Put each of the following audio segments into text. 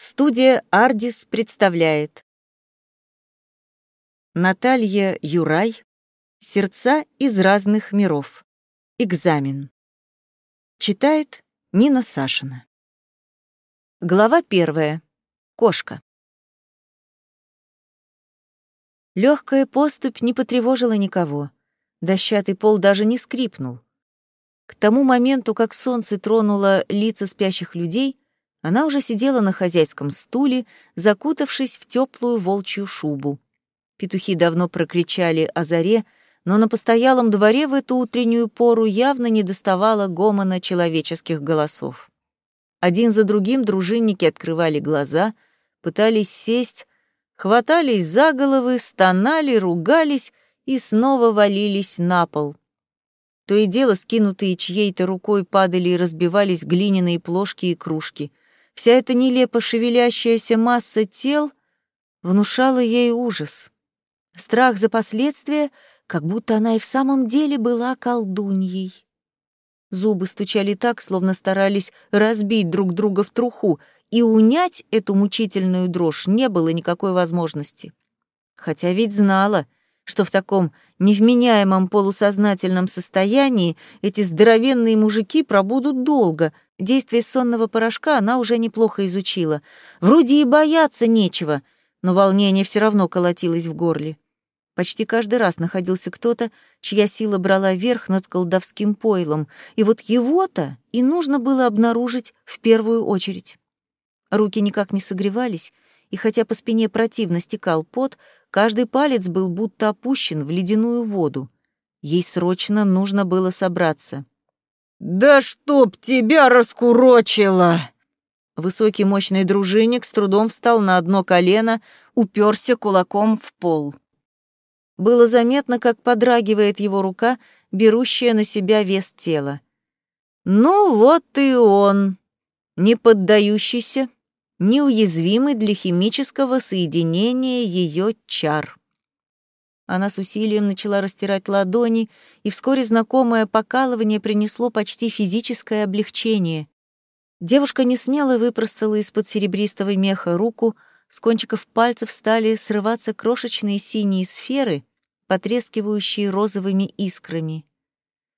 Студия «Ардис» представляет Наталья Юрай «Сердца из разных миров». Экзамен. Читает Нина Сашина. Глава первая. Кошка. Легкая поступь не потревожила никого. Дощатый пол даже не скрипнул. К тому моменту, как солнце тронуло лица спящих людей, она уже сидела на хозяйском стуле, закутавшись в теплую волчью шубу. Петухи давно прокричали о заре, но на постоялом дворе в эту утреннюю пору явно не доставало гомона человеческих голосов. Один за другим дружинники открывали глаза, пытались сесть, хватались за головы, стонали, ругались и снова валились на пол. То и дело, скинутые чьей-то рукой, падали и разбивались глиняные плошки и кружки. Вся эта нелепо шевелящаяся масса тел внушала ей ужас. Страх за последствия, как будто она и в самом деле была колдуньей. Зубы стучали так, словно старались разбить друг друга в труху, и унять эту мучительную дрожь не было никакой возможности. Хотя ведь знала, что в таком невменяемом полусознательном состоянии эти здоровенные мужики пробудут долго — Действие сонного порошка она уже неплохо изучила. Вроде и бояться нечего, но волнение все равно колотилось в горле. Почти каждый раз находился кто-то, чья сила брала верх над колдовским пойлом, и вот его-то и нужно было обнаружить в первую очередь. Руки никак не согревались, и хотя по спине противно стекал пот, каждый палец был будто опущен в ледяную воду. Ей срочно нужно было собраться — «Да чтоб тебя раскурочило!» Высокий мощный дружинник с трудом встал на одно колено, уперся кулаком в пол. Было заметно, как подрагивает его рука, берущая на себя вес тела. Ну вот и он, не поддающийся, неуязвимый для химического соединения ее чар. Она с усилием начала растирать ладони, и вскоре знакомое покалывание принесло почти физическое облегчение. Девушка не смело выпростала из-под серебристого меха руку, с кончиков пальцев стали срываться крошечные синие сферы, потрескивающие розовыми искрами.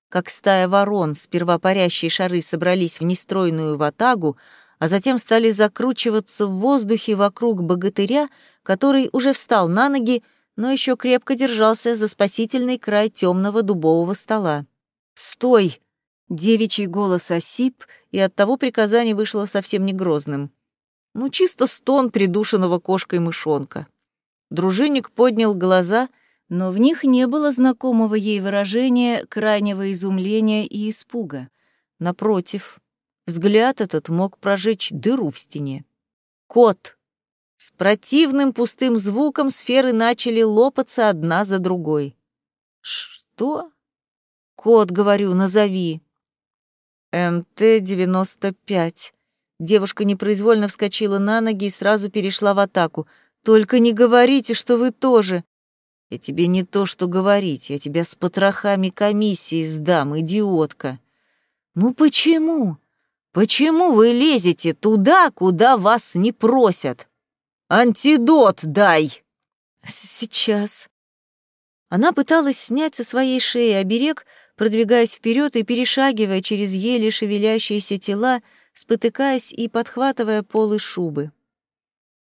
Как стая ворон, сперва парящие шары собрались в нестройную ватагу, а затем стали закручиваться в воздухе вокруг богатыря, который уже встал на ноги, но еще крепко держался за спасительный край темного дубового стола. «Стой!» — девичий голос осип, и оттого приказание вышло совсем не грозным. Ну, чисто стон придушенного кошкой мышонка. Дружинник поднял глаза, но в них не было знакомого ей выражения крайнего изумления и испуга. Напротив, взгляд этот мог прожечь дыру в стене. «Кот!» С противным пустым звуком сферы начали лопаться одна за другой. «Что?» «Код, говорю, назови». «МТ-95». Девушка непроизвольно вскочила на ноги и сразу перешла в атаку. «Только не говорите, что вы тоже...» «Я тебе не то, что говорить, я тебя с потрохами комиссии сдам, идиотка». «Ну почему? Почему вы лезете туда, куда вас не просят?» «Антидот дай!» «Сейчас». Она пыталась снять со своей шеи оберег, продвигаясь вперед и перешагивая через еле шевелящиеся тела, спотыкаясь и подхватывая полы шубы.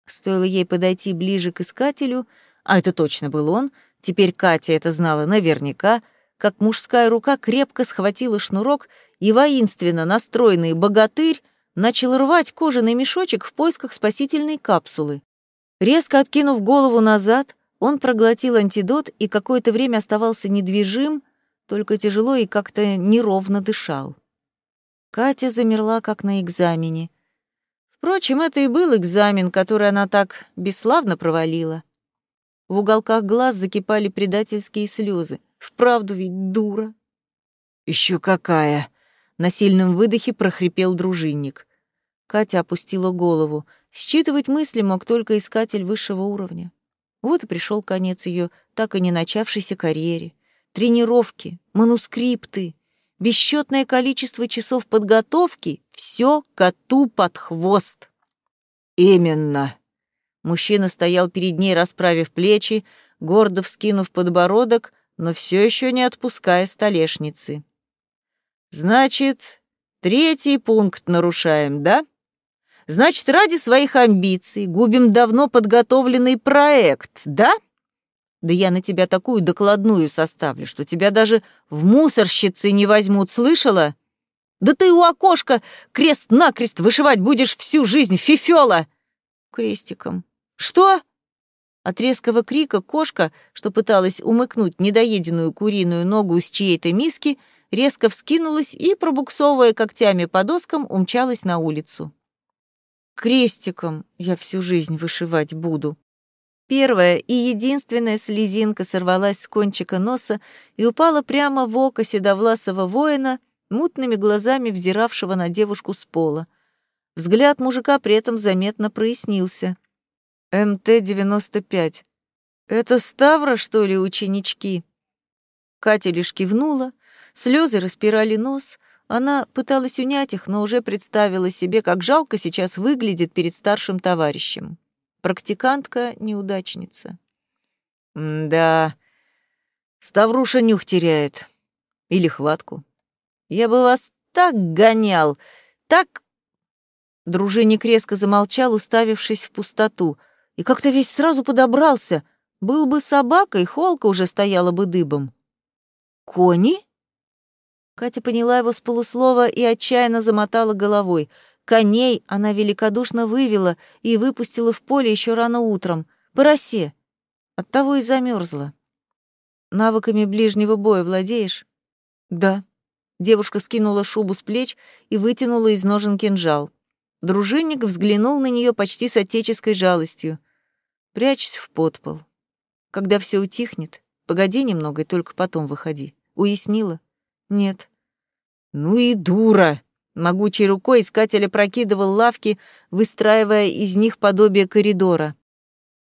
Стоило ей подойти ближе к искателю, а это точно был он, теперь Катя это знала наверняка, как мужская рука крепко схватила шнурок, и воинственно настроенный богатырь начал рвать кожаный мешочек в поисках спасительной капсулы. Резко откинув голову назад, он проглотил антидот и какое-то время оставался недвижим, только тяжело и как-то неровно дышал. Катя замерла, как на экзамене. Впрочем, это и был экзамен, который она так бесславно провалила. В уголках глаз закипали предательские слезы. Вправду ведь дура. Еще какая! На сильном выдохе прохрипел дружинник. Катя опустила голову. Считывать мысли мог только искатель высшего уровня. Вот и пришел конец ее так и не начавшейся карьере. Тренировки, манускрипты, бесчетное количество часов подготовки — все коту под хвост. Именно. Мужчина стоял перед ней, расправив плечи, гордо вскинув подбородок, но все еще не отпуская столешницы. Значит, третий пункт нарушаем, да? Значит, ради своих амбиций губим давно подготовленный проект, да? Да я на тебя такую докладную составлю, что тебя даже в мусорщицы не возьмут, слышала? Да ты у окошка крест-накрест вышивать будешь всю жизнь, фифёла!» Крестиком. «Что?» От резкого крика кошка, что пыталась умыкнуть недоеденную куриную ногу из чьей-то миски, резко вскинулась и, пробуксовывая когтями по доскам, умчалась на улицу. «Крестиком я всю жизнь вышивать буду», Первая и единственная слезинка сорвалась с кончика носа и упала прямо в око седовласого воина, мутными глазами взиравшего на девушку с пола. Взгляд мужика при этом заметно прояснился. «МТ-95. Это Ставра, что ли, ученички?» Катя лишь кивнула, слезы распирали нос. Она пыталась унять их, но уже представила себе, как жалко сейчас выглядит перед старшим товарищем. Практикантка-неудачница. Да, Ставруша нюх теряет. Или хватку. Я бы вас так гонял, так... Дружинник резко замолчал, уставившись в пустоту, и как-то весь сразу подобрался. Был бы собакой, холка уже стояла бы дыбом. «Кони?» Катя поняла его с полуслова и отчаянно замотала головой — Коней она великодушно вывела и выпустила в поле еще рано утром, по росе. Оттого и замерзла. Навыками ближнего боя владеешь? Да. Девушка скинула шубу с плеч и вытянула из ножен кинжал. Дружинник взглянул на нее почти с отеческой жалостью. Прячься в подпол. Когда все утихнет, погоди немного и только потом выходи. Уяснила? Нет. Ну и дура! Могучей рукой искатель опрокидывал лавки, выстраивая из них подобие коридора.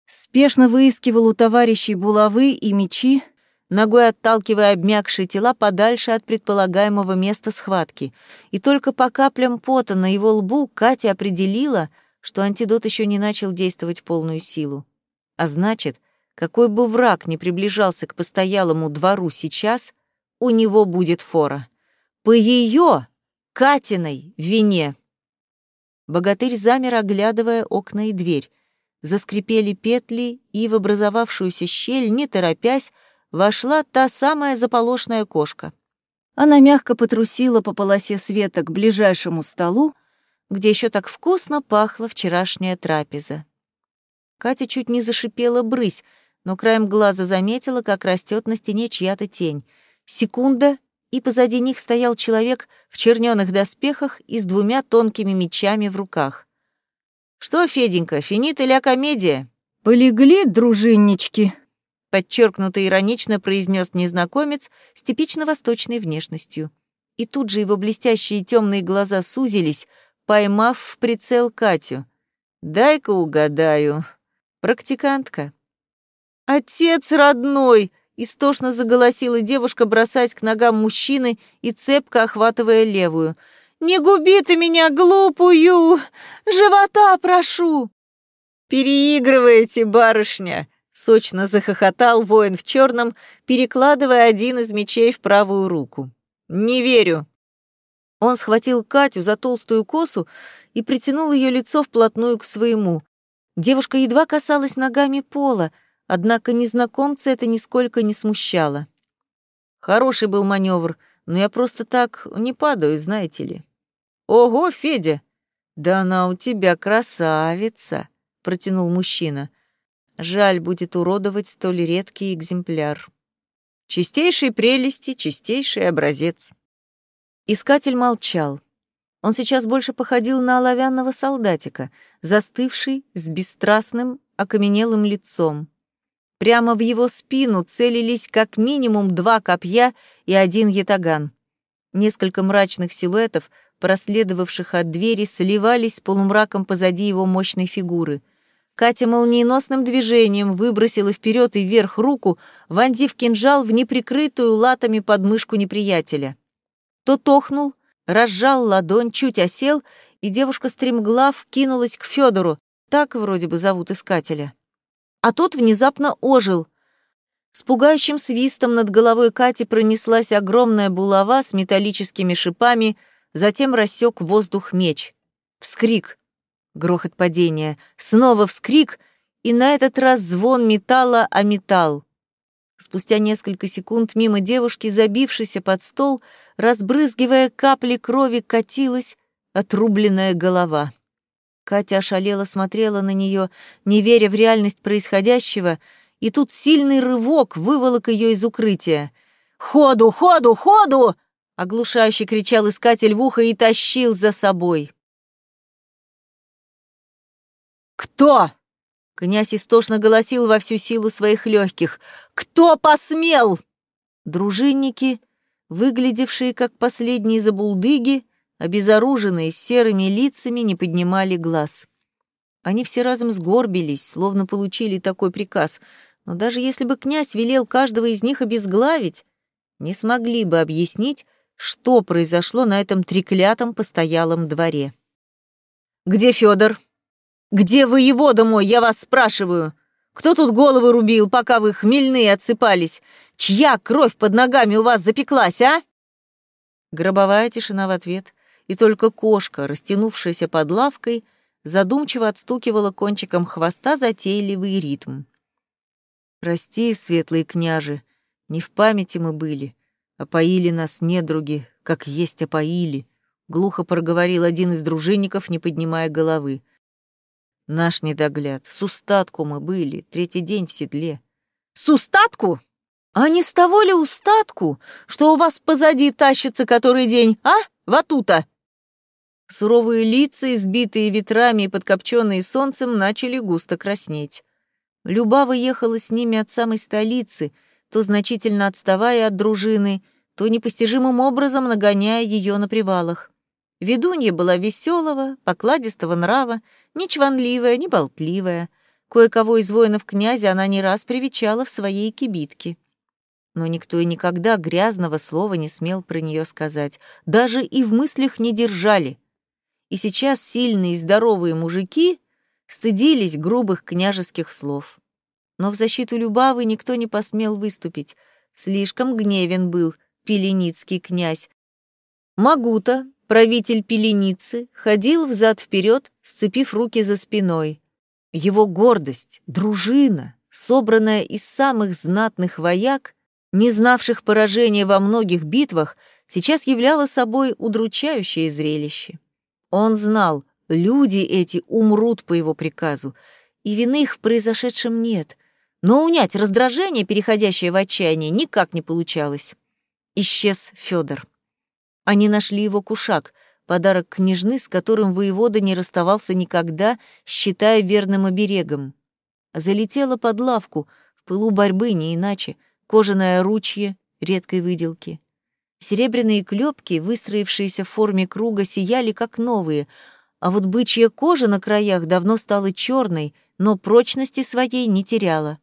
Спешно выискивал у товарищей булавы и мечи, ногой отталкивая обмякшие тела подальше от предполагаемого места схватки. И только по каплям пота на его лбу Катя определила, что антидот еще не начал действовать в полную силу. А значит, какой бы враг ни приближался к постоялому двору сейчас, у него будет фора. По ее Катиной вине. Богатырь замер, оглядывая окна и дверь. Заскрипели петли, и в образовавшуюся щель, не торопясь, вошла та самая заполошная кошка. Она мягко потрусила по полосе света к ближайшему столу, где еще так вкусно пахла вчерашняя трапеза. Катя чуть не зашипела брысь, но краем глаза заметила, как растет на стене чья-то тень. Секунда, и позади них стоял человек в чернёных доспехах и с двумя тонкими мечами в руках. «Что, Феденька, финит или комедия?» «Полегли, дружиннички», — подчеркнуто иронично произнес незнакомец с типично восточной внешностью. И тут же его блестящие темные глаза сузились, поймав в прицел Катю. «Дай-ка угадаю. Практикантка». «Отец родной!» Истошно заголосила девушка, бросаясь к ногам мужчины и цепко охватывая левую. «Не губи ты меня, глупую! Живота прошу!» «Переигрываете, барышня!» — сочно захохотал воин в черном, перекладывая один из мечей в правую руку. «Не верю!» Он схватил Катю за толстую косу и притянул ее лицо вплотную к своему. Девушка едва касалась ногами пола — Однако незнакомца это нисколько не смущало. Хороший был маневр, но я просто так не падаю, знаете ли. Ого, Федя! Да она у тебя красавица, протянул мужчина. Жаль будет уродовать столь редкий экземпляр. Чистейшей прелести, чистейший образец. Искатель молчал. Он сейчас больше походил на оловянного солдатика, застывший, с бесстрастным, окаменелым лицом. Прямо в его спину целились как минимум два копья и один ятаган. Несколько мрачных силуэтов, проследовавших от двери, сливались с полумраком позади его мощной фигуры. Катя молниеносным движением выбросила вперед и вверх руку, вонзив кинжал в неприкрытую латами подмышку неприятеля. Тот охнул, разжал ладонь, чуть осел, и девушка стремглав кинулась к Федору, Так вроде бы зовут искателя. А тот внезапно ожил. С пугающим свистом над головой Кати пронеслась огромная булава с металлическими шипами, затем рассек воздух меч. Вскрик. Грохот падения. Снова вскрик, и на этот раз звон металла о металл. Спустя несколько секунд мимо девушки, забившейся под стол, разбрызгивая капли крови, катилась отрубленная голова. Катя ошалела смотрела на нее, не веря в реальность происходящего, и тут сильный рывок выволок ее из укрытия. «Ходу, ходу, ходу!» — оглушающе кричал искатель в ухо и тащил за собой. «Кто?» — князь истошно голосил во всю силу своих легких. «Кто посмел?» Дружинники, выглядевшие как последние забулдыги, обезоруженные серыми лицами, не поднимали глаз. Они все разом сгорбились, словно получили такой приказ, но даже если бы князь велел каждого из них обезглавить, не смогли бы объяснить, что произошло на этом треклятом постоялом дворе. «Где Федор? Где воевода мой, я вас спрашиваю? Кто тут головы рубил, пока вы хмельные отсыпались? Чья кровь под ногами у вас запеклась, а?» Гробовая тишина в ответ и только кошка, растянувшаяся под лавкой, задумчиво отстукивала кончиком хвоста затейливый ритм. «Прости, светлые княжи, не в памяти мы были, опоили нас недруги, как есть опоили», — глухо проговорил один из дружинников, не поднимая головы. «Наш недогляд, с устатку мы были, третий день в седле». «С устатку? А не с того ли устатку, что у вас позади тащится который день, а, Ватута?» Суровые лица, избитые ветрами и подкопченные солнцем, начали густо краснеть. Любава ехала с ними от самой столицы, то значительно отставая от дружины, то непостижимым образом нагоняя ее на привалах. Ведунья была веселого, покладистого нрава, не чванливая, не болтливая. Кое-кого из воинов князя она не раз привечала в своей кибитке. Но никто и никогда грязного слова не смел про нее сказать, даже и в мыслях не держали — и сейчас сильные и здоровые мужики стыдились грубых княжеских слов. Но в защиту Любавы никто не посмел выступить. Слишком гневен был пеленицкий князь. Магута, правитель пеленицы, ходил взад вперед, сцепив руки за спиной. Его гордость, дружина, собранная из самых знатных вояк, не знавших поражения во многих битвах, сейчас являла собой удручающее зрелище. Он знал, люди эти умрут по его приказу, и вины их в произошедшем нет. Но унять раздражение, переходящее в отчаяние, никак не получалось. Исчез Федор. Они нашли его кушак, подарок княжны, с которым воевода не расставался никогда, считая верным оберегом. Залетела под лавку, в пылу борьбы не иначе, кожаное ручье редкой выделки. Серебряные клепки, выстроившиеся в форме круга, сияли как новые, а вот бычья кожа на краях давно стала черной, но прочности своей не теряла.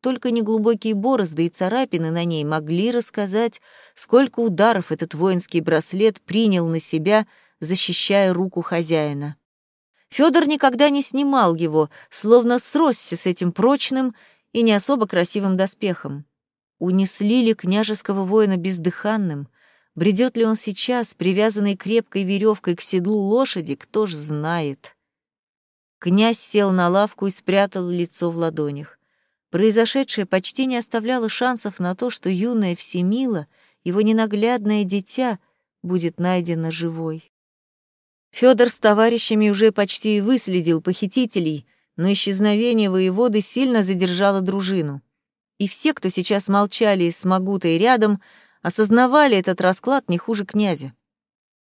Только неглубокие борозды и царапины на ней могли рассказать, сколько ударов этот воинский браслет принял на себя, защищая руку хозяина. Федор никогда не снимал его, словно сросся с этим прочным и не особо красивым доспехом. Унесли ли княжеского воина бездыханным? Бредет ли он сейчас, привязанный крепкой веревкой к седлу лошади, кто ж знает. Князь сел на лавку и спрятал лицо в ладонях. Произошедшее почти не оставляло шансов на то, что юная Всемила, его ненаглядное дитя, будет найдено живой. Федор с товарищами уже почти выследил похитителей, но исчезновение воеводы сильно задержало дружину и все, кто сейчас молчали с Магутой рядом, осознавали этот расклад не хуже князя.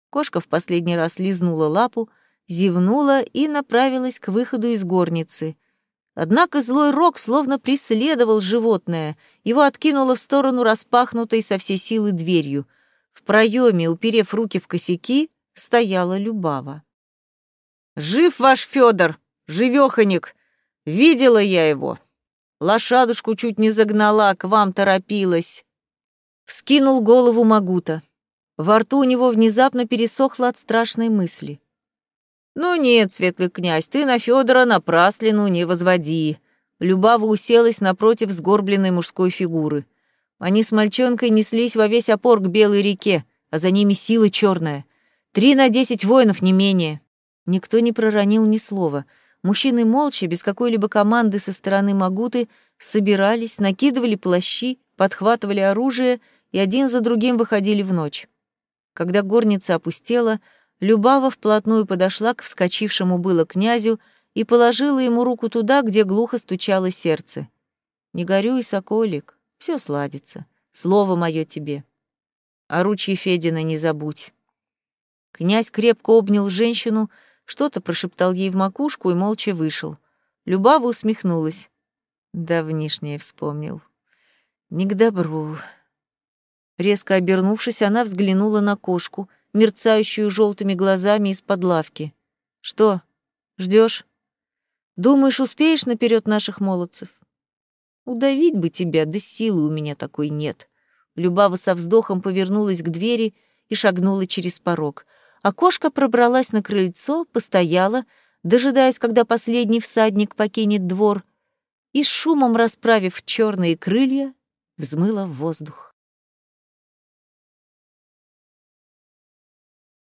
Кошка в последний раз лизнула лапу, зевнула и направилась к выходу из горницы. Однако злой рог словно преследовал животное, его откинуло в сторону распахнутой со всей силы дверью. В проеме, уперев руки в косяки, стояла Любава. «Жив ваш Федор, живеханик! Видела я его!» Лошадушку чуть не загнала, к вам торопилась. Вскинул голову Магута. Во рту у него внезапно пересохло от страшной мысли. «Ну нет, светлый князь, ты на Федора напраслину не возводи». Любава уселась напротив сгорбленной мужской фигуры. Они с мальчонкой неслись во весь опор к Белой реке, а за ними сила черная. Три на десять воинов, не менее. Никто не проронил ни слова. Мужчины молча, без какой-либо команды со стороны Магуты, собирались, накидывали плащи, подхватывали оружие и один за другим выходили в ночь. Когда горница опустела, Любава вплотную подошла к вскочившему было князю и положила ему руку туда, где глухо стучало сердце. «Не горюй, соколик, все сладится. Слово мое тебе. А ручьи Федина не забудь». Князь крепко обнял женщину, что-то прошептал ей в макушку и молча вышел. Любава усмехнулась. Давнишнее вспомнил. Не к добру. Резко обернувшись, она взглянула на кошку, мерцающую желтыми глазами из-под лавки. «Что, ждешь? Думаешь, успеешь наперед наших молодцев?» «Удавить бы тебя, да силы у меня такой нет». Любава со вздохом повернулась к двери и шагнула через порог. А кошка пробралась на крыльцо, постояла, дожидаясь, когда последний всадник покинет двор, и шумом расправив черные крылья, взмыла в воздух.